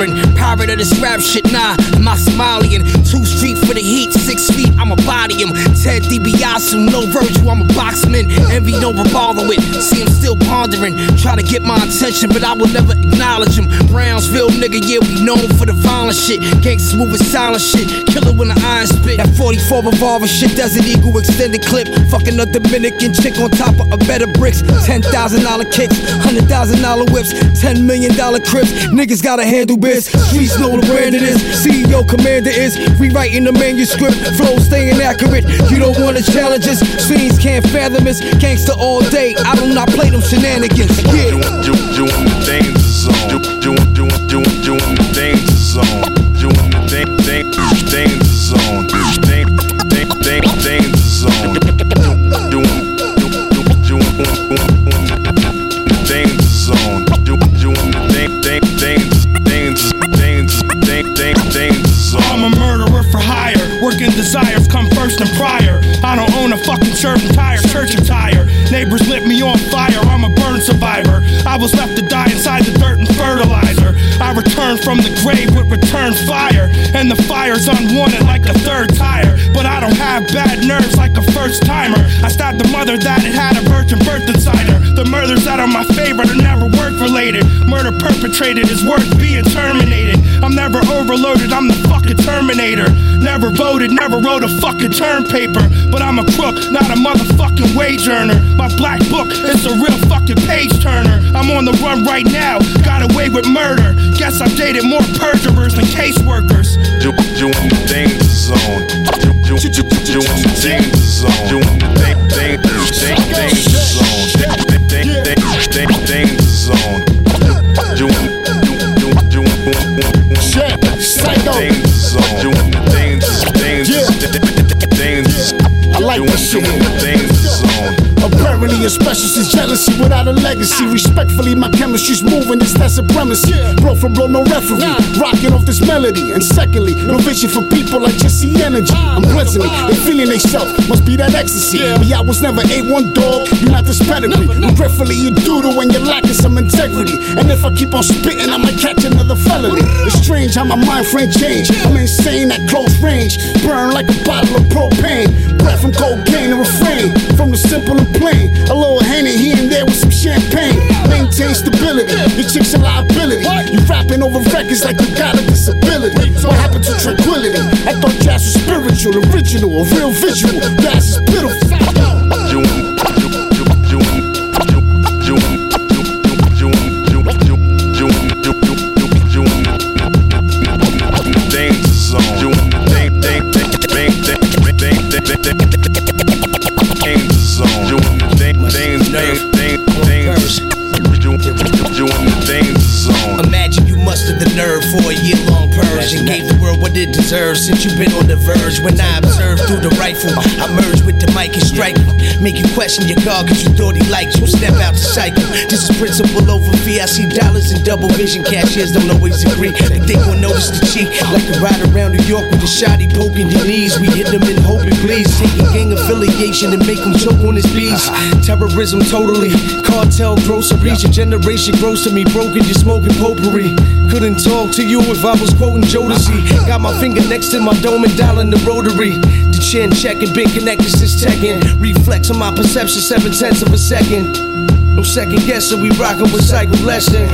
foreign. Pirate of this rap shit, nah, I'm I Somalian? Two street for the heat, six feet, I'ma body him. Ted DiBiase, no Virgil, I'm a boxman. Envy, no revolver with. See pondering. Try to get my attention, but I will never acknowledge him. Brownsville nigga, yeah, we known for the violent shit. Gangsters moving silent shit. Killer when the iron spit. That 44 revolver shit, Desert Eagle extended clip. Fucking a Dominican chick on top of a bed of bricks. $10,000 kicks, $100,000 whips, $10 million crips. Niggas gotta handle biz. Streets know the brand it is. CEO commander is rewriting the manuscript. Flow staying accurate. You don't wanna challenge us. Fiends can't fathom us. Gangster all day. I do not play them shenanigans. Yeah. Doing, do, doing the danger zone. Do, doing, doing, doing, doing the danger zone. Doing the da- da- danger zone. Da- da- da- danger zone. Doing, do- do- doing, doing, doing the danger zone. Do- Doing the da- da- danger, danger, danger, da- da- danger zone. I'm a murderer for hire. Working desires come first and prior. I don't own a fucking shirt and tire, church attire. Neighbors lit me on fire. I'm a burn survivor. I was left to die inside the dirt and fertilizer. I returned from the grave with return fire. And the fire's unwanted like a third tire. But I don't have bad nerves like a first timer. I stabbed the mother that had had a virgin birth inside her. The murders that are my favorite are never work related. Murder perpetrated is worth being terminated. I'm never overloaded, I'm the fucking Terminator. Never voted, never wrote a fucking term paper. But I'm a crook, not a motherfucking wage earner. My black book is a real fucking page turner. On the run right now, got away with murder. Guess I've dated more perjurers than caseworkers. Do- A specialist is jealousy without a legacy. Respectfully, my chemistry's moving, it's that supremacy. Blow for blow, no referee. Rocking off this melody. And secondly, no vision for people like just see energy. I'm pleasantly, they feeling they self. Must be that ecstasy. Me, I was never A1 dog, you're not this pedigree. Regretfully, you doodle when you're lacking some integrity. And if I keep on spitting, I might catch another felony. It's strange how my mind frame changed. I'm insane at close range. Burn like a bottle of chick's a liability. You rapping over records like you got a disability. What happened to tranquility? I thought jazz was spiritual, original, a real visual. Jazz is pitiful. For a year long purge and gave the world what it deserves since you've been on the verge. When I observed through the rifle, I merged with the mic and strike. Make you question your God cause you thought he liked you. Step out the cycle. This is principle over fee. I see dollars in double vision. Cashiers don't always agree. They Think gon' notice the cheat. Like a ride around New York with a shotty poking your knees. We hit them in hope and please. Take a gang affiliation and make them choke on his beats. Terrorism totally. Cartel groceries. Your generation grows to me broken. You're smoking potpourri. Couldn't talk to you if I was quoting Jodeci. Got my finger next to my dome and dial in the rotary. The chin checking, been connected since checking. Reflex on my perception, seven tenths of a second. No second guessing, we rockin' with cycle lesson.